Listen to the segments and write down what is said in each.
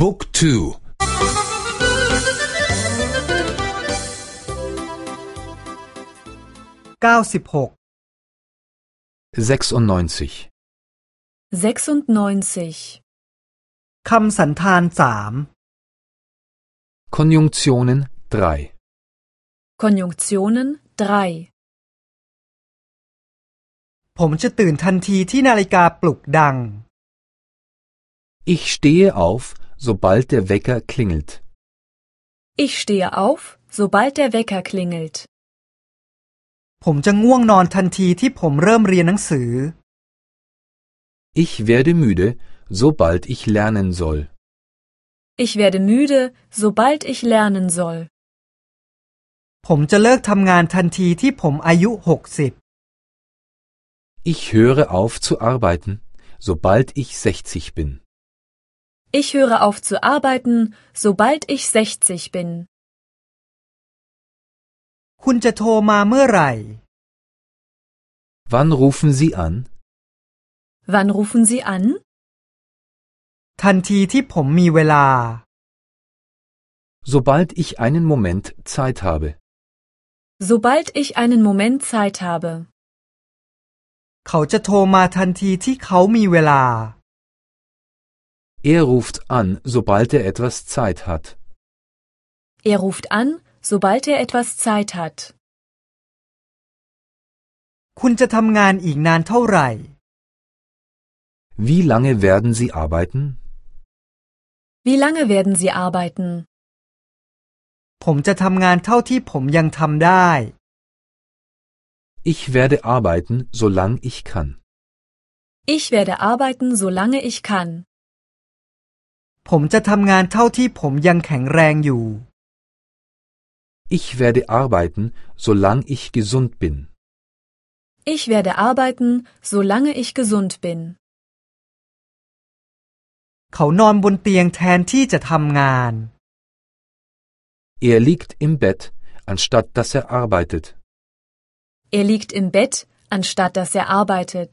Book 2 เก้าสิบหก 96 96. คำสันธานสาม Konjunktionen 3 Konjunktionen 3. ผมจะตื่นทันทีที่นาฬิกาปลุกดัง Ich stehe auf, sobald der Wecker klingelt. Ich stehe auf, sobald der Wecker klingelt. ผมจะง่วงนอนทันทีที่ผมเริ่มเรียนหนังสือ Ich werde müde, sobald ich lernen soll. Ich werde müde, sobald ich lernen soll. ผมจะเลิกทำงานทันทีที่ผมอายุหกสิบ Ich höre auf zu arbeiten, sobald ich 60 bin. Ich höre auf zu arbeiten, sobald ich 60 bin. คุณจะโทรมาเมื่อไหร่ Wann rufen Sie an? Wann rufen Sie an? ทันทีที่ผมมีเวลา Sobald ich einen Moment Zeit habe. Sobald ich einen Moment Zeit habe. เขาจะโทรมาทันทีที่เขามีเวลา Er ruft an, sobald er etwas Zeit hat. Er ruft an, sobald er etwas Zeit hat. คุณจะทำงานอีกนานเท่าไหร่ Wie lange werden Sie arbeiten? Wie lange werden Sie arbeiten? ผมจะทำงานเท่าที่ผมยังทำได้ Ich werde arbeiten, solange ich kann. Ich werde arbeiten, solange ich kann. ผมจะทำงานเท่าที่ผมยังแข็งแรงอยู่ Ich werde arbeiten, solange ich gesund bin. Ich werde arbeiten, solange ich gesund bin. เขานอนบนเตียงแทนที่จะทำงาน Er liegt im Bett, anstatt dass er arbeitet. Er liegt im Bett, anstatt dass er arbeitet.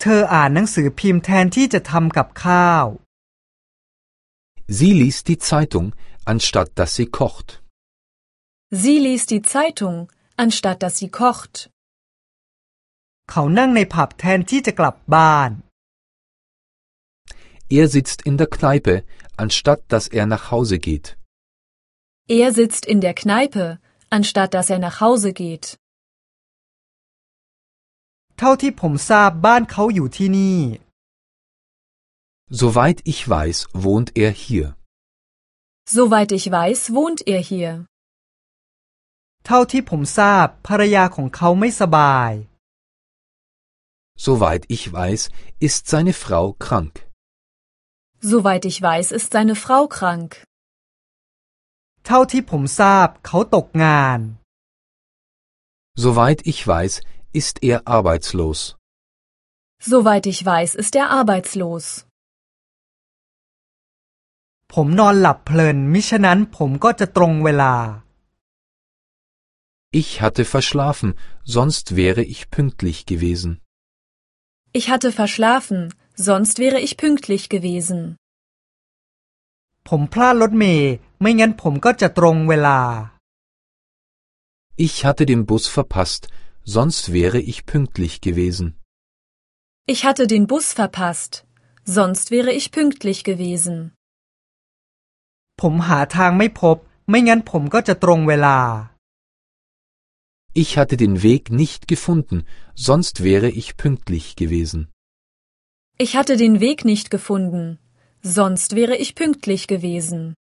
เธออ่านหนังสือพิมพ์แทนที่จะทำกับข้าว Sie liest die Zeitung, anstatt dass sie kocht. Sie liest die Zeitung, anstatt dass sie kocht. เขานั่งในผับแทนที่จะกลับบ้าน Er sitzt in der Kneipe, anstatt dass er nach Hause geht. Er sitzt in der Kneipe, anstatt dass er nach Hause geht. เท่าที่ผมทราบบ้านเขาอยู่ที่นี่ Soweit ich weiß, wohnt er hier. Soweit ich weiß, wohnt er hier. เท่าที่ผมทราบภรรยาของเขาไม่สบาย Soweit ich weiß, ist seine Frau krank. Soweit ich weiß, ist seine Frau krank. เท่าที่ผมทราบเขาตกงาน Soweit ich weiß, ist er arbeitslos. Soweit ich weiß, ist er arbeitslos. ผมนอนหลับเพลิน มิฉะนั้นผมก็จะตรงเวลา Ich hatte verschlafen, sonst wäre ich pünktlich gewesen. Ich hatte verschlafen, sonst wäre ich pünktlich gewesen. ผมพลาดรถเมย์ไม่งั้นผมก็จะตรงเวลา Ich hatte den Bus verpasst, sonst wäre ich pünktlich gewesen. Ich hatte den Bus verpasst, sonst wäre ich pünktlich gewesen. ผมหาทางไม่พบ ไม่งั้นผมก็จะตรงเวลา Ich hatte den Weg nicht gefunden, sonst wäre ich pünktlich gewesen. Ich hatte den Weg nicht gefunden, sonst wäre ich pünktlich gewesen.